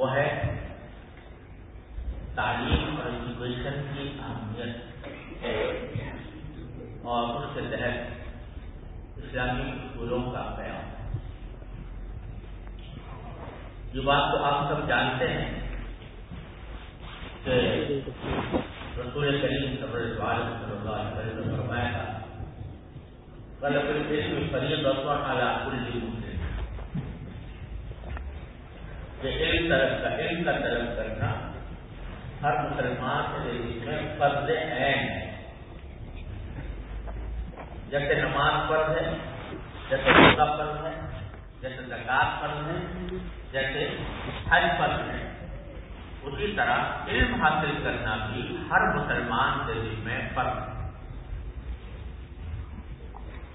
وہ ہے تعلیم اور ایجوکیشن کی اہمیت اور اس کے تحت اسلامی اسکولوں کا قیام یہ بات تو آپ سب جانتے ہیں کہ رسول کریم صبر صلی اللہ علیہ وسلم نے فرمایا تھا غلط علم فریم رسوا اعلیٰ کل مسلم کہ علم طلب کا علم کا طلب کرنا، ہر مسلمان کے لیے میں فرض عین ہے۔ جیسے نماز فرض ہے، جیسے روزہ فرض ہے، جیسے زکات فرض ہے، جیسے حج فرض ہے۔ اسی طرح علم حاصل کرنا بھی ہر مسلمان کے لیے میں فرض ہے۔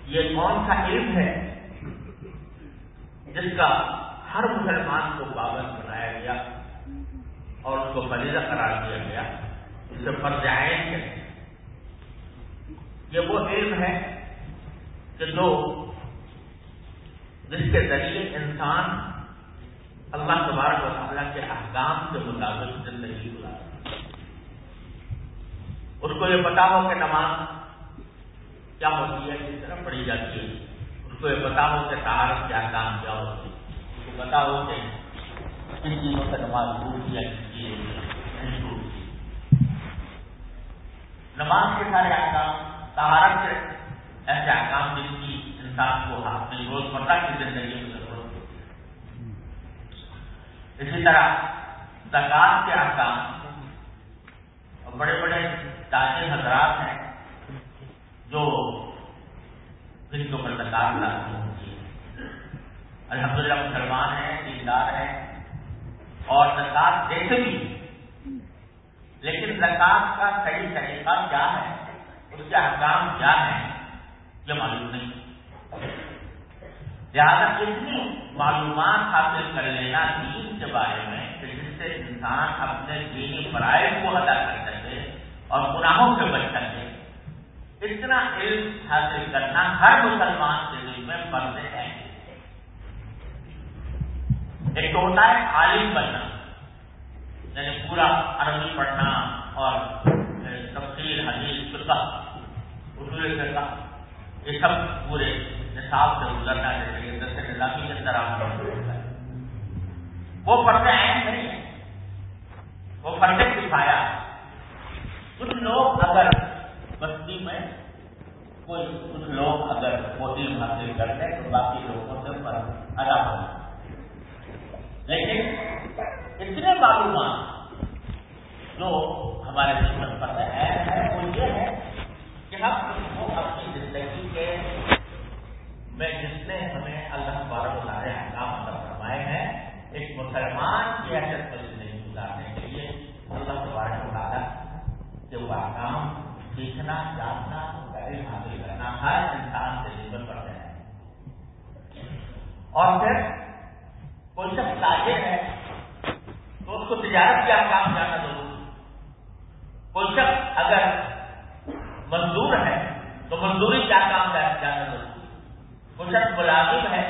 یہ کون سا علم ہے؟ جس کا ہر مسلمان کو پابند بنایا گیا اور اس کو فریضہ قرار دیا گیا اس سے فرض عین ہے، یہ وہ علم ہے کہ جو جس کے ذریعے انسان اللہ تبارک و تعالیٰ کے احکام کے مطابق زندگی گزارتا اس کو یہ پتا ہو کہ نماز کیا ہوتی ہے، کس طرح پڑھی جاتی ہے۔ اس کو یہ پتا ہو کہ تہارت کے احکام کیا ہوتی ہے پتا کہ کن چیزوں سے نماز ٹوٹتی ہے نماز کے سارے احکام تہارت سے ایسے احکام جن کی انسان کو اپنی روزمرہ کی زندگی میں ضرورت ہوتی ہے۔ اسی طرح زکات کے احکام بڑے بڑے تاجر حضرات ہیں جو جن کے اوپر زکات لاگو ہوتی الحمد للہ مسلمان ہیں، دیندار ہیں۔ اور زکات دیتے بھی لیکن زکات کا صحیح طریقہ کیا ہے؟ اس کے احکام کیا ہے یہ معلوم نہیں۔ لہٰذا اتنی معلومات حاصل کر لینا دین کے بارے میں، کہ جس سے انسان اپنے دینی فرائض کو ادا کر سکے اور گناہوں سے بچ سکے۔ اتنا علم حاصل کرنا ہر مسلمان کے دل میں فرض ہے ایک تو ہوتا ہے عالم بننا یعنی پورا عربی پڑھنا اور تفصیل حدیث فقہ اصول فقہ یہ سب پورے نصاب سے گزرنا چاہیے جیسے نظامی کے اندر آپ وہ فرض عین نہیں ہے وہ فرض کفایا کچھ لوگ اگر بستی میں کوئی کچھ لوگ اگر وہ علم حاصل کرتے تو باقی لوگوں سے فرق ادا ہو لیکن اتنے معلومات جو ہمارے جسم پر ہے وہ یہ ہے کہ ہم اس کو اپنی زندگی کے میں جس نے ہمیں اللہ تبارک و تعالی احکام ادا فرمائے ہیں، ایک مسلمان کی حیثیت میں زندگی گزارنے کے لیے اللہ تبارک و تعالیٰ کے وہ احکام سیکھنا جاننا علم حاصل کرنا ہر انسان کے جیون پر ہے۔ اور پھر کوئی شخص تاجر ہے، تو اس کو تجارت کے احکام جاننا ضروری کوئی شخص اگر مزدور ہے، تو مزدوری کیا کام جاننا ضروری کوئی شخص ملازم ہے،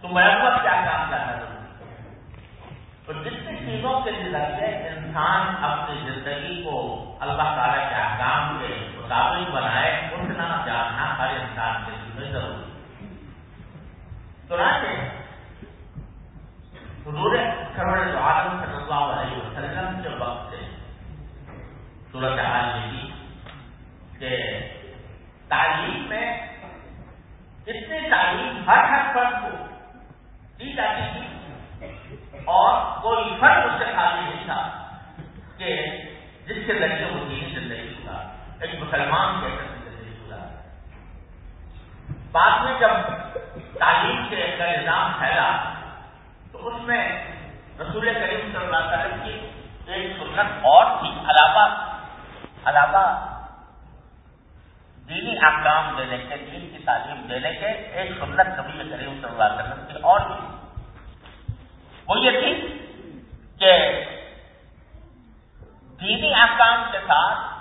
تو ملازمت کیا کام جاننا ضروری تو جتنی چیزوں کے ذریعے انسان اپنی زندگی کو اللہ تعالیٰ کے احکام کے مطابق بنائے اتنا جاننا ہر انسان کے لیے ضروری تو رہتے حضور خبر عالم صلی اللہ علیہ وسلم کے وقت سے صورت حال یہ تھی کہ تعلیم میں اتنی تعلیم ہر ہر فرد کو دی جاتی تھی۔ اور کوئی فرد اس سے خالی نہیں تھا کہ جس کے ذریعے وہ دینی زندگی ہوگا ایک مسلمان کے زندگی ہوگا بعد میں جب تعلیم سے کا نظام پھیلا، تو اس میں رسول کریم صلی اللہ علیہ وسلم کی ایک سنت اور تھی علاوہ علاوہ دینی احکام دینے کے دین کی تعلیم دینے کے ایک سنت نبی کریم صلی اللہ علیہ وسلم کی اور تھی وہ یہ تھی کہ دینی احکام کے ساتھ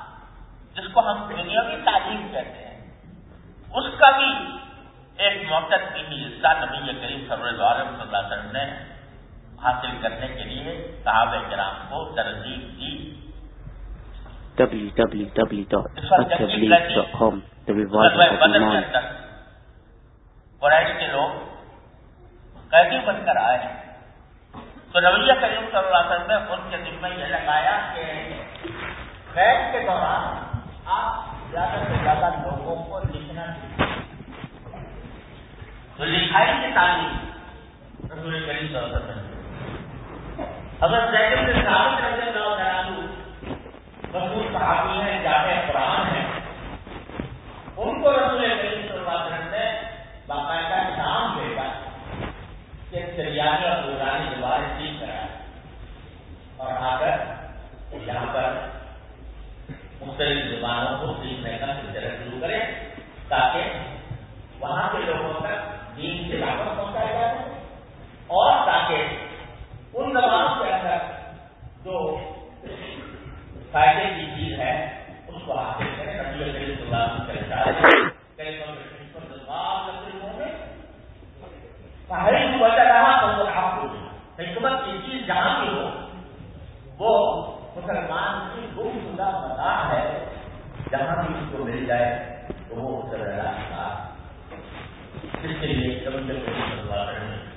جس کو ہم دنیاوی تعلیم کہتے ہیں اس کا بھی ایک موقع دینی حصہ نبی کریم صلی اللہ علیہ وسلم نے حاصل کرنے کے لیے صحابہ کرام کو ترغیب دی www.attableek.com The Revival of Iman. قریش کے لوگ قیدی بن کر آئے تو رویہ کریم صلی اللہ علیہ وسلم نے ان کے یہ لگایا کہ قید کے دوران آپ زیادہ سے زیادہ لوگوں کو لکھنا تو لکھائی کی تعلیم رسول کریم صلی اللہ علیہ وسلم اگر ثابت رضی عنہ رسول صحابی ہیں، جامع قرآن ہیں۔ ان کو رسول کریم صلی اللہ علیہ وسلم نے باقاعدہ نام بھیجا کہ سریانی اور روزانی دوبارہ ٹھیک کرا اور آ کر یہاں پر مختلف زبانوں کو سیکھنے کا سلسلہ شروع کرے تاکہ وہاں کے لوگوں تک دین سے لاپت پہنچایا جا سکے اور تاکہ ان زبانوں کے اندر جو فائدے کی چیز ہے، اس کو حاصل کریں نبی اللہ رہا تو وہ آپ کو حکمت کی چیز جہاں بھی ہو، وہ مسلمان کی گم شدہ ہے۔ جہاں بھی اس کو مل جائے تو وہ اس اس کے لیے کریم صلی اللہ علیہ وسلم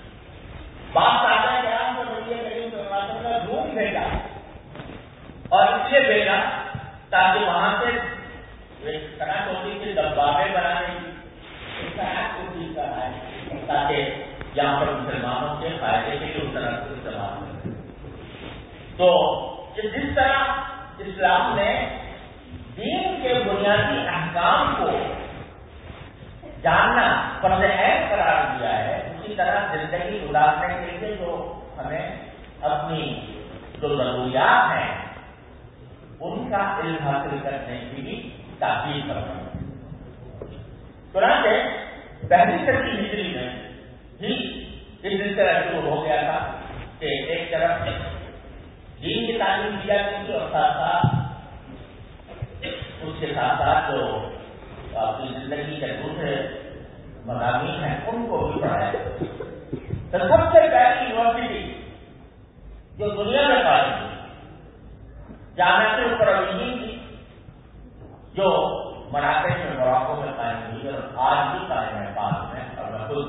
بات آتا ہے کہ آپ کو نبی کریم صلی اللہ علیہ وسلم کا روم بھیجا اور اس لیے بھیجا تاکہ وہاں سے ایک طرح ہوتی تھی دبابے بنانے کی تاکہ یہاں پر مسلمانوں کے فائدے کے لیے اس طرح سے استعمال کریں تو جس طرح اسلام نے دین کے بنیادی احکام کو جاننا، فرض عین قرار دیا ہے، اسی طرح زندگی گزارنے کے لیے جو ہمیں اپنی جو ضروریات ہیں ان کا علم حاصل کرنے کی بھی تاکید کرنا چنانچہ، پہلی صدی ہجری میں ہی اس طرح شروع ہو گیا تھا کہ ایک طرف دین کی تعلیم دی جاتی اور ساتھ ساتھ اس کے ساتھ ساتھ جو اپنی زندگی کے دوسرے مضامین ہیں، ان کو بھی پڑھایا تو سب سے پہلی یونیورسٹی جو دنیا میں پائی تھی جامع کے جو مراکش میں مراکوں میں قائم ہوئی اور آج بھی قائم ہے پاس میں، اور میں خود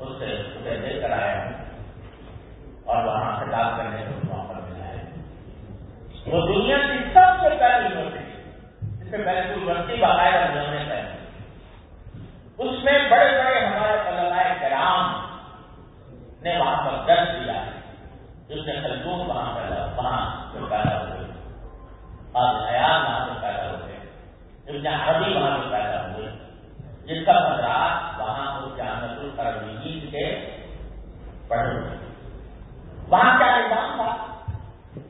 اس سے اسے دے کر آیا ہوں اور وہاں خطاب کرنے کا موقع ملا ہے۔ وہ دنیا کی سب سے پہلی یونیورسٹی، جس سے پہلے باقاعدہ انہوں نے پہلے اس میں بڑے بڑے ہمارے علماء کرام نے وہاں پر درج دیا جس نے خلدون وہاں پیدا وہاں جو پیدا اور حیات وہاں سے پیدا ہوئے ابن عربی وہاں سے پیدا ہوئے جس کا مدراس وہاں اس جامع العربین کے پڑھے ہوئے۔ وہاں کیا نظام تھا؟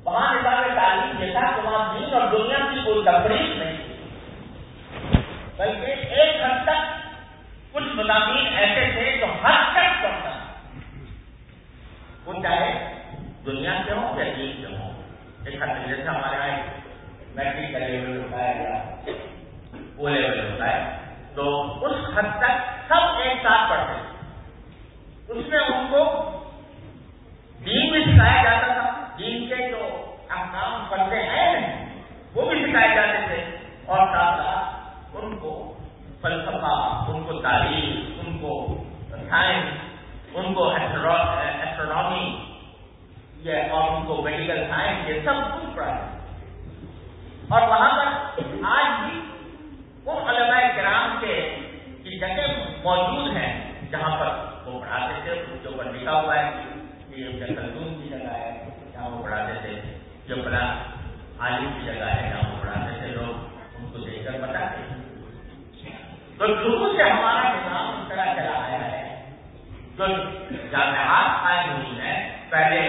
وہاں نظام تعلیم یہ تھا کہ وہاں دین اور دنیا کی کوئی تفریح نہیں تھی۔ بلکہ ایک حد تک کچھ مضامین ایسے تھے جو ہر تک پڑھتا وہ چاہے دنیا سے ہوں یا دین سے ہوں۔ ایک حد جیسے ہمارے یہاں میٹرک کا لیول ہوتا ہے یا وہ لیول ہوتا ہے تو اس حد تک سب ایک ساتھ پڑھتے ہیں۔ اس میں ان کو دین بھی سکھایا جاتا تھا۔ دین کے جو احکام پڑھتے ہیں، وہ بھی سکھائے جاتے تھے۔ اور ساتھ ساتھ ان کو فلسفہ، ان کو تعلیم ان کو سائنس، ان کو ایسٹرونامی اور ان کو میڈیکل سائنس یہ سب کچھ پڑھا ہے اور وہاں پر آج بھی وہ علماء کرام کے جگہ موجود ہیں جہاں پر وہ پڑھاتے تھے اس کے اوپر لکھا ہوا ہے کہ یہ خلدون کی جگہ ہے جہاں وہ پڑھاتے تھے جو بڑا عالم کی جگہ ہے جہاں وہ پڑھاتے تھے لوگ ان کو دیکھ کر بتاتے تو شروع سے ہمارا نظام اس طرح چلا آیا ہے جو جامعات قائم ہوئی ہیں پہلے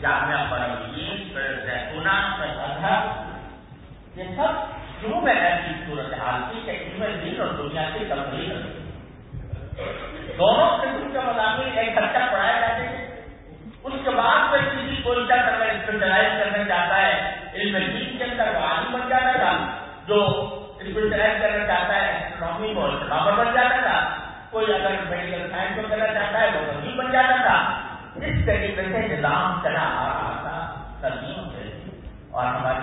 جامعہ پروین پھر زیتونہ پھر اظہر یہ سب شروع میں ایسی صورت حال تھی کہ ان میں دن اور دنیا کی تبدیل دونوں قسم کے مضامین، ایک اچھا حد تک پڑھائے جاتے ہیں اس کے بعد میں کسی کو کیا کرنا اسپیشلائز کرنا چاہتا ہے۔ علم دین کے اندر وہ عالم بن جاتا تھا۔ جو اسپیشلائز کرنا چاہتا ہے اسٹرانگی کو اسٹرانگر بن جاتا تھا۔ کوئی اگر میڈیکل سائنس کو کرنا چاہتا ہے، وہ وکیل بن جاتا تھا۔ اس طریقے سے نظام چلا آ رہا تھا صدیوں سے۔ اور ہمارے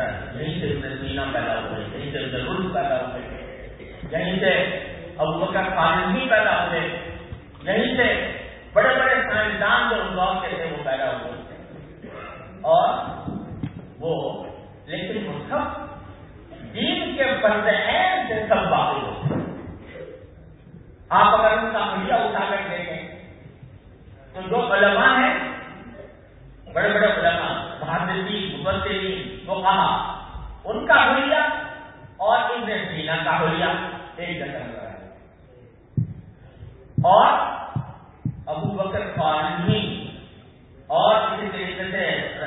یہیں سے سینا پیدا ہوئے یہیں سے ضرور پیدا ہوئے یہیں یعنی سے ابو پیدا ہوئے یہیں یعنی سے بڑے بڑے سائنسدان جو ان کے تھے وہ پیدا ہوئے اور وہ لیکن وہ سب دین کے سے سب باقی ہوتے آپ اگر ان کا میڈیا اٹھا کر دیکھیں، تو جو علماء ہیں، بڑے بڑے علماء محدثین مبصرین وہ ان کا حلیہ اور ان سینا کا حلیہ ایک جگہ اور ابو بکر فارمی اور اسی طریقے سے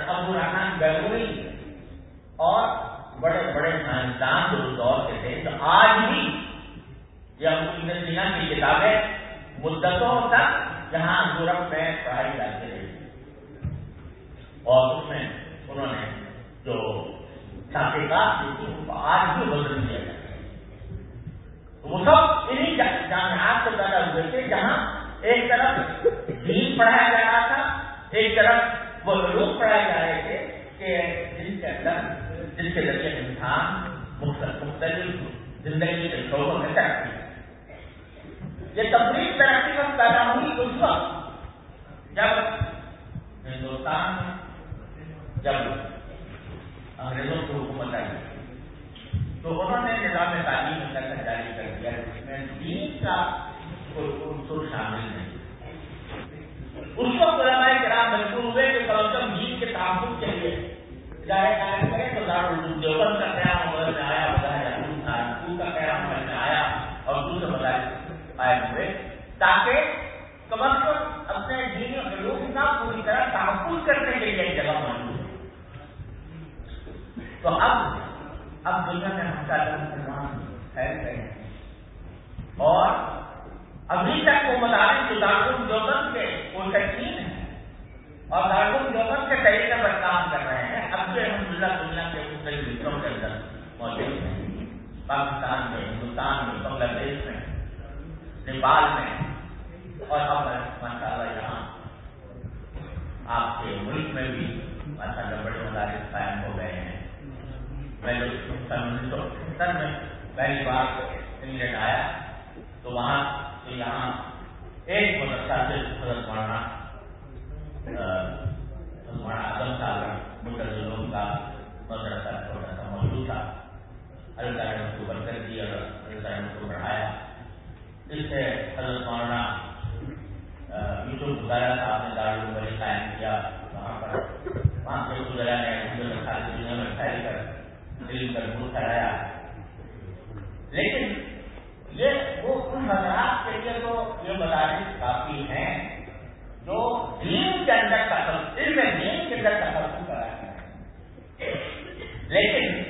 ابو رحمان گروی اور بڑے بڑے سائنسدان جو اس دور کے تھے۔ تو آج بھی یہ ابو ابن سینا کی کتابیں مدتوں تک جہاں یورپ میں پڑھائی جاتی رہی۔ اور اس میں انہوں نے جو تحقیقات کی تھی، ان کو آج بھی بدل دیا جاتا ہے۔ وہ سب انہیں جامعات سے پیدا ہوئے تھے، جہاں ایک طرف دین پڑھایا جا رہا تھا، ایک طرف وہ لوگ پڑھائے جا رہے تھے کہ جن کے اندر جن کے ذریعے انسان مختلف زندگی کے شعبوں میں ترقی یہ تفریح ترقی میں پیدا ہوئی اس وقت جب ہندوستان میں جب انگریزوں کی حکومت آئی۔ تو انہوں نے نظام تعلیم کا جاری کر دیا۔ جس میں دین کا کوئی عنصر شامل نہیں۔ اس وقت علماء کرام مجبور ہوئے کہ کم از کم دین کے تعاون کے لیے ادارے قائم کریں تو دارالعلوم دیوبند کا قیام عمل میں آیا بظاہر سہارنپور کا قیام عمل میں آیا اور دوسرے مظاہر قائم ہوئے۔ تاکہ کم از کم اپنے دینی علوم کا پوری طرح تحفظ کرنے کے لیے جگہ موجود تو اب اب دنیا میں ہم کا مسلمان پھیل گئے ہیں۔ اور ابھی تک وہ مدارس جو دارالعلوم دیوبند کے وہ تقسیم ہیں۔ اور دارالعلوم دیوبند کے طریقے پر کام کر رہے ہیں۔ اب بھی الحمد للہ دنیا کے مختلف حصوں کے اندر موجود ہیں۔ پاکستان میں، ہندوستان میں، بنگلہ دیش میں، نیپال میں۔ اور اب ماشاء اللہ یہاں آپ کے ملک میں بھی ماشاء اللہ بڑے مدارس قائم ہو گئے ہیں۔ میں جب انیس سو ستر میں پہلی بار انگلینڈ آیا تو وہاں تو یہاں ایک مدرسہ سے حضرت مولانا مولانا اعظم صاحب متضلوں کا مدرسہ چھوٹا سا موجود تھا۔ اللہ نے اس کو برکت دی اور اللہ نے اس کو بڑھایا۔ اس سے حضرت مولانا یوسف گزارا صاحب نے دارالعلوم ولی قائم کیا وہاں پر وہاں سے گزارا نے ساری دنیا میں پھیل کر دل کر منہ پھیلایا لیکن یہ وہ ان حضرات کے لیے تو یہ مدارس کافی ہیں جو دین کے اندر کا علم دین کے اندر کا سب کرا لیکن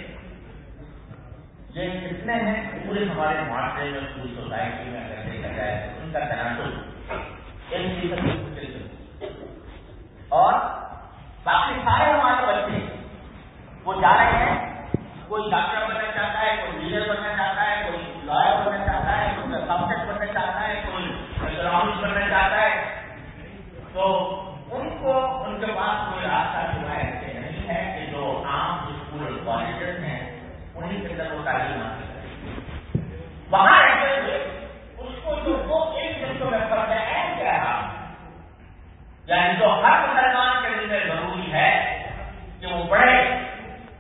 یہ کتنے ہیں؟ پورے ہمارے معاشرے میں پوری سوسائٹی میں اگر دیکھا جائے ان کا تناسب ایک فیصد اور باقی سارے ہمارے بچے وہ جا رہے ہیں کوئی ڈاکٹر بننا چاہتا ہے، کوئی لیڈر بننا چاہتا ہے، کوئی لائر بننا چاہتا ہے، کوئی کنسلٹنٹ بننا چاہتا ہے، کوئی گراؤنڈ بننا چاہتا ہے۔ تو ان کو ان کے پاس کوئی راستہ سوائے ایسے نہیں ہے کہ جو عام اسکول کالجز ہیں انہیں کے اندر وہ تعلیم حاصل کریں وہاں رہتے ہوئے اس کو جو وہ ایک دن کو نفرت ہے ایسے کہہ رہا یعنی جو ہر مسلمان کے لیے ضروری ہے کہ وہ بڑھے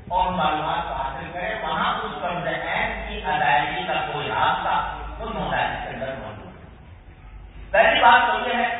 اور معلومات کا ہے، وہاں اس فرض عین کی ادائیگی کا کوئی راستہ اس مدارس کے اندر موجود ہے پہلی بات تو یہ ہے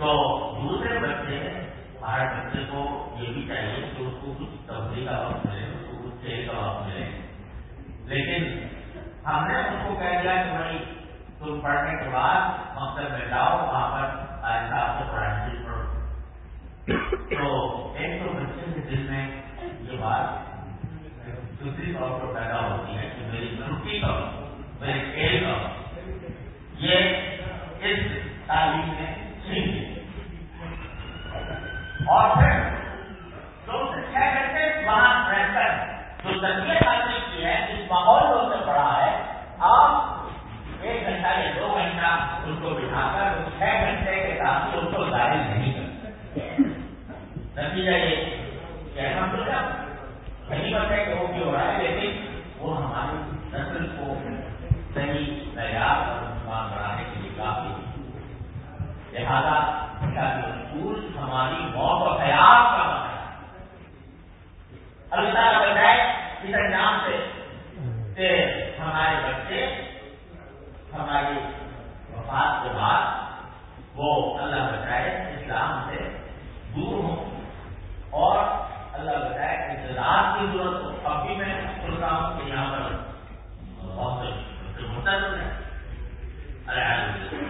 تو دوسرے بچے ہمارے بچے کو یہ بھی چاہیے کہ اس کو کچھ تبدیلی کا وقت ملے، اس کو کچھ کھیل کا وقت ملے۔ لیکن ہم نے ان کو کہہ دیا کہ بھائی، تم پڑھنے کے بعد مقصد میں جاؤ، وہاں پر آئندہ آپ کو پڑھائی پڑھو تو ایک تو بچے کے دل میں یہ بات دوسری طور پر پیدا ہوتی ہے کہ میری چھٹی کا میرے کھیل کا یہ اس تعلیم میں اور پھر دو سے چھ گھنٹے وہاں رہ کر جو تربیت حاصل کی ہے، جس ماحول میں اسے پڑا ہے، آپ ایک گھنٹہ یا دو گھنٹہ ان کو بٹھا کر چھ گھنٹے کے ساتھ ان کو ظاہر نہیں کرتے۔ نتیجہ یہ کہ نہیں پتہ کہ وہ کیوں ہو رہا ہے، لیکن وہ ہماری نسل کو صحیح تیار اور مسلمان بنانے کے لیے کافی لہٰذا اچھا ان کا جو اصول ہماری موت اور حیات کا مطلب ہے۔ اللہ تعالیٰ بتائے اس انجام سے کہ ہمارے بچے، ہماری وفات کے بعد وہ اللہ بتائے اسلام سے دور ہوں۔ اور اللہ بتائے انتظار کی ضرورت ہو اب بھی میں سنتا ہوں کہ یہاں پر بہت متاثر ہے الحمد للہ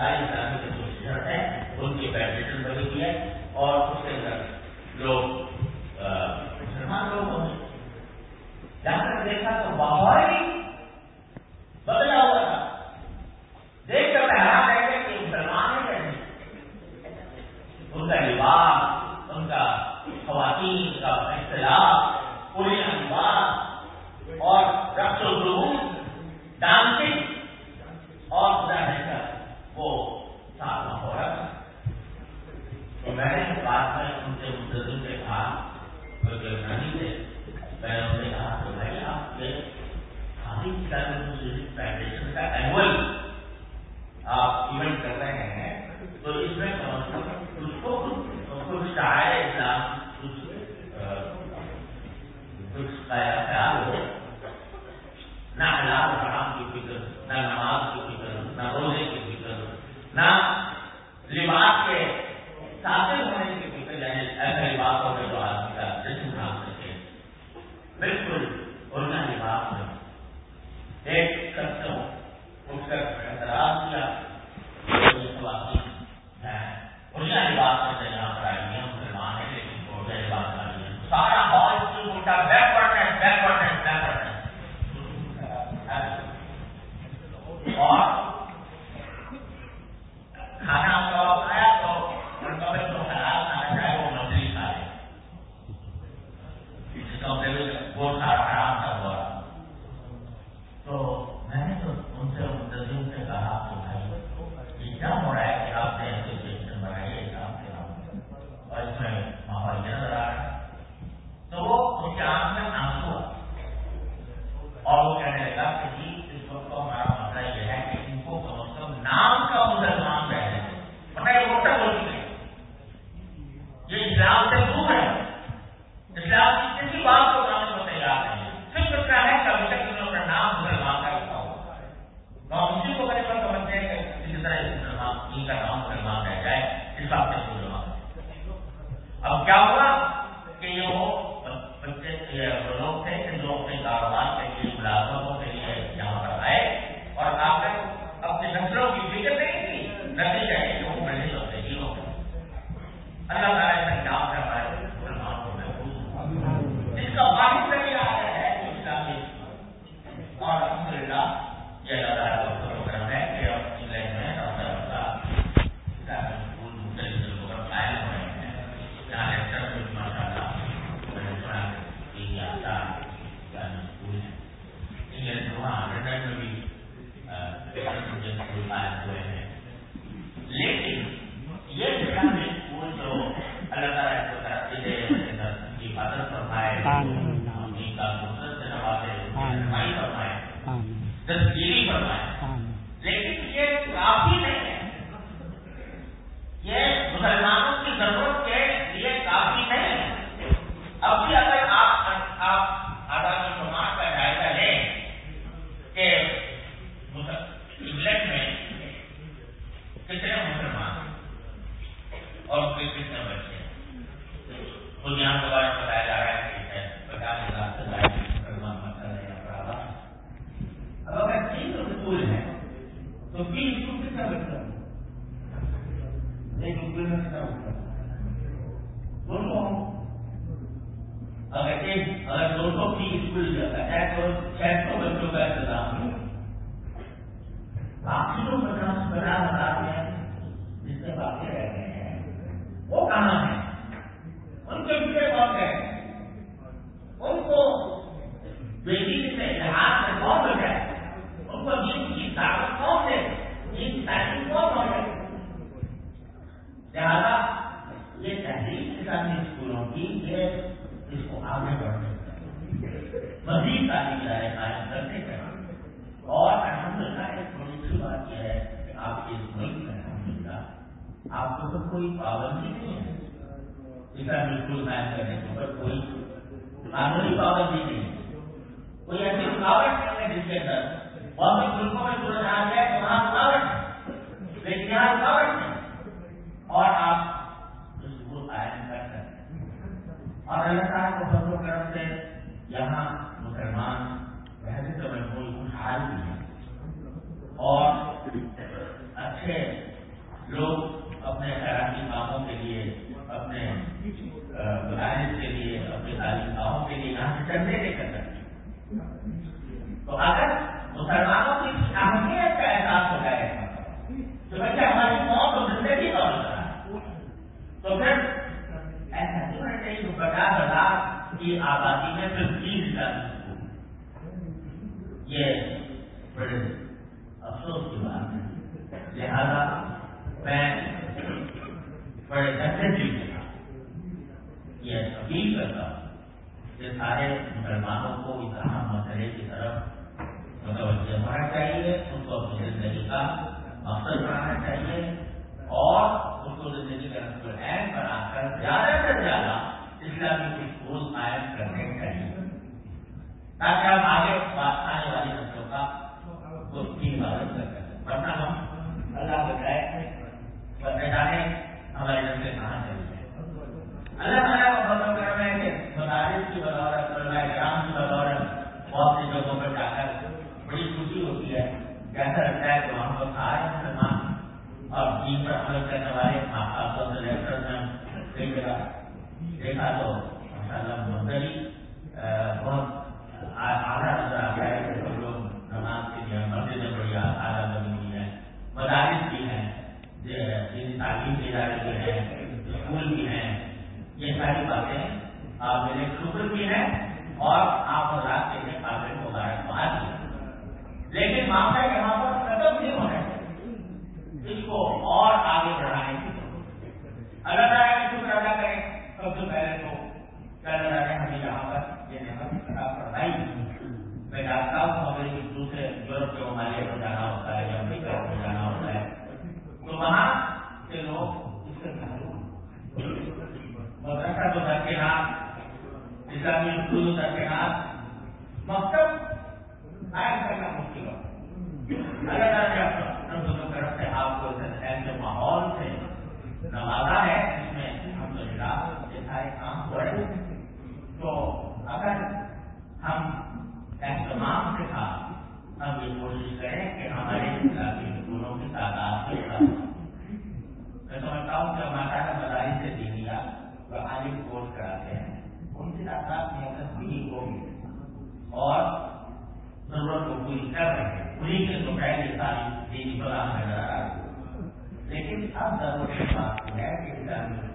cái người ta سینکڑوں بچوں کا انتظام ہے پچاس بنا بنا کوئی پابندی نہیں ہے۔ بالکل کرنے کے اوپر کوئی قانونی پابندی نہیں ہے۔ کوئی ایسی رکاوٹ نہیں ہے جس کے اندر۔ اور بھی ملکوں میں تو وہاں رکاوٹ ہے۔ لیکن یہاں رکاوٹ نہیں۔ اور آپ اس کو قائم کر سکتے اور اللہ تعالیٰ کو فضل و کرم سے یہاں مسلمان ویسے تو خوشحال بھی اور اچھے لوگ کاموں کے لیے، اپنے ملاحظ کے لیے، اپنے تعلیموں کے لیے یہاں سے چلنے لے کر تو اگر مسلمانوں کی اہمیت کا احساس ہو جائے گا تو بچہ ہماری قوم کو زندگی کا ہوتا ہے تو پھر ایسا کیوں نہ چاہیے پچاس ہزار کی آبادی میں پھر بیس ہزار یہ رشتے بھی ہے، اسکول بھی ہے یہ ساری باتیں آپ میرے شکر بھی ہیں اور آپ اور آپ کے قابل مبارکباد بھی لیکن معاملہ یہاں پر ختم نہیں ہونا ہے اس کو اور آگے بڑھانے کی ضرورت اللہ تعالیٰ کا شکر ادا کریں، سب سے پہلے تو اللہ تعالیٰ نے ہمیں یہاں پر یہ نعمت عطا میں جانتا ہوں ہمیں دوسرے یورپ کے ممالک اسلامی اصول و ترجیحات مقصد قائم کرنا مشکل ہوتا اللہ تعالیٰ نے طرف سے آپ کو ایسے ماحول سے نوازا ہے جس میں الحمد للہ یہ سارے کام ہو رہے ہیں۔ تو اگر ہم اہتمام کے ساتھ ہم یہ کوشش کریں کہ ہمارے اسلامی اسکولوں کی تعداد میں سمجھتا ہوں کہ ہمارا مدارس سے دینیا اور عالم احساسات میں اگر نہیں ہوگی اور ضرورت کو پوری کر رہے ہیں انہیں کے بغیر یہ ساری دینی بلا نظر آ رہی لیکن اب ضرورت کی بات ہے کہ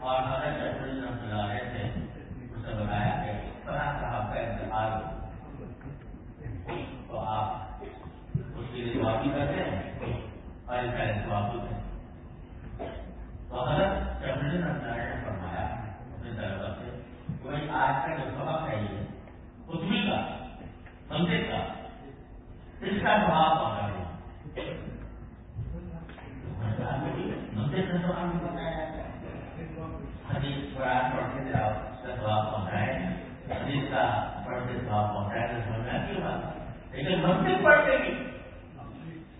اور حضرت رہے تھے اسے کے لیے کرتے ہیں؟ اور اس کا انتظام نے فرمایا، اپنے سے، کوئی آج کا جو سبق چاہیے یہ کا سمجھے کا، اس کا سواب پکڑ مندر پڑھتے آپ کا پڑھتے تو لیکن مندر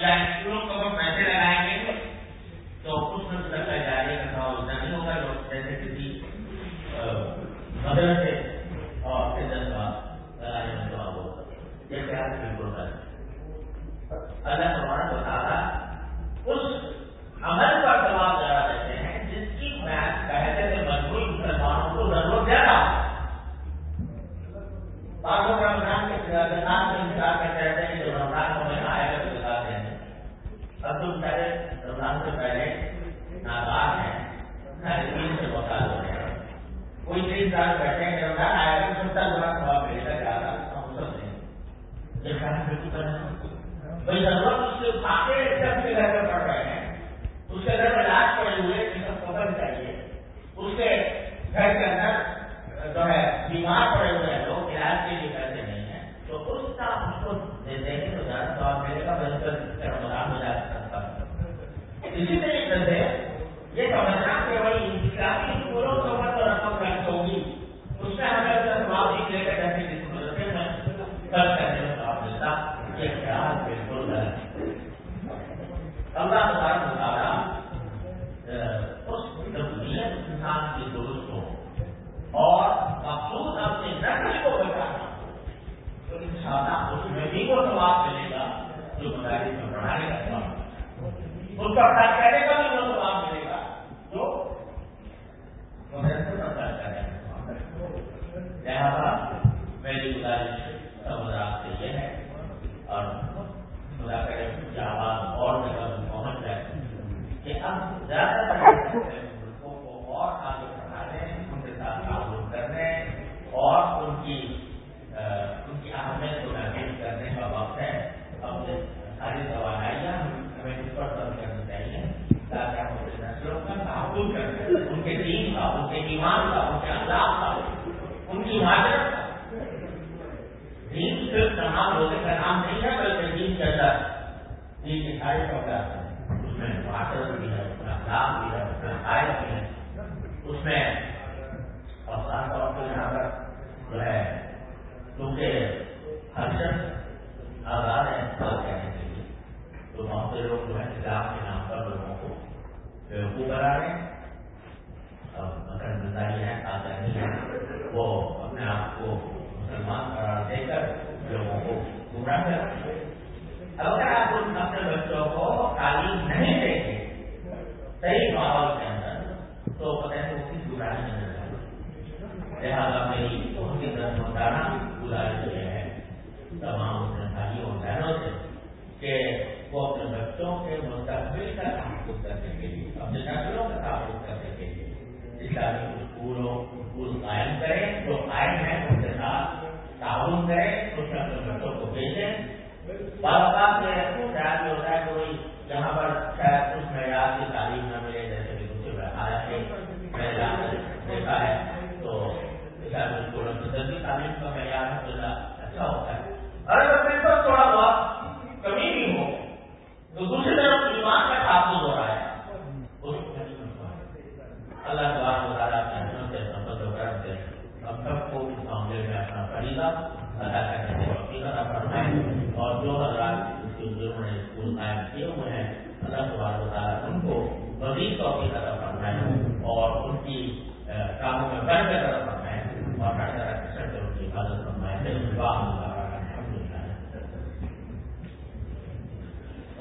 یا پیسے لگائیں گے تو خود حد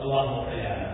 Allahu Akbar.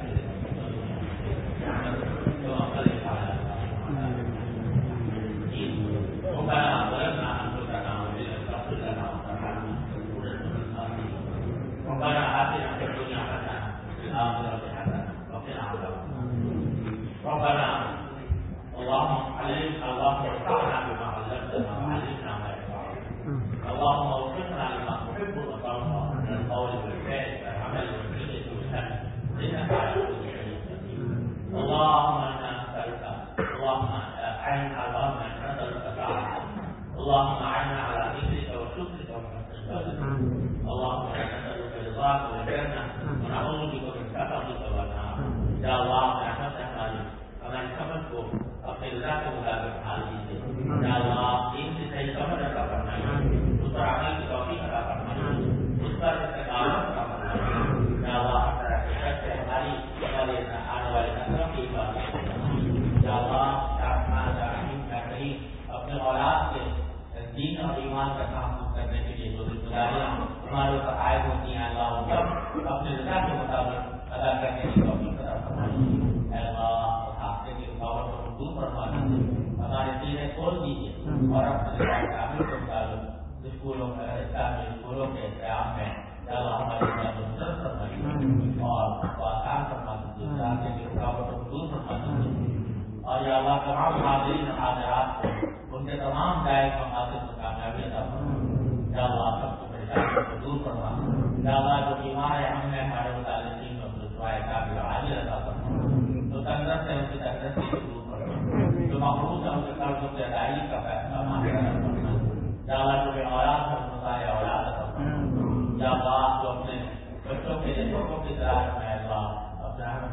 اور آسان اللہ تمام حاضرین حاضرات کو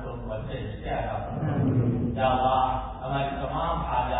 ہم کو۔ سے ہماری تمام حاجات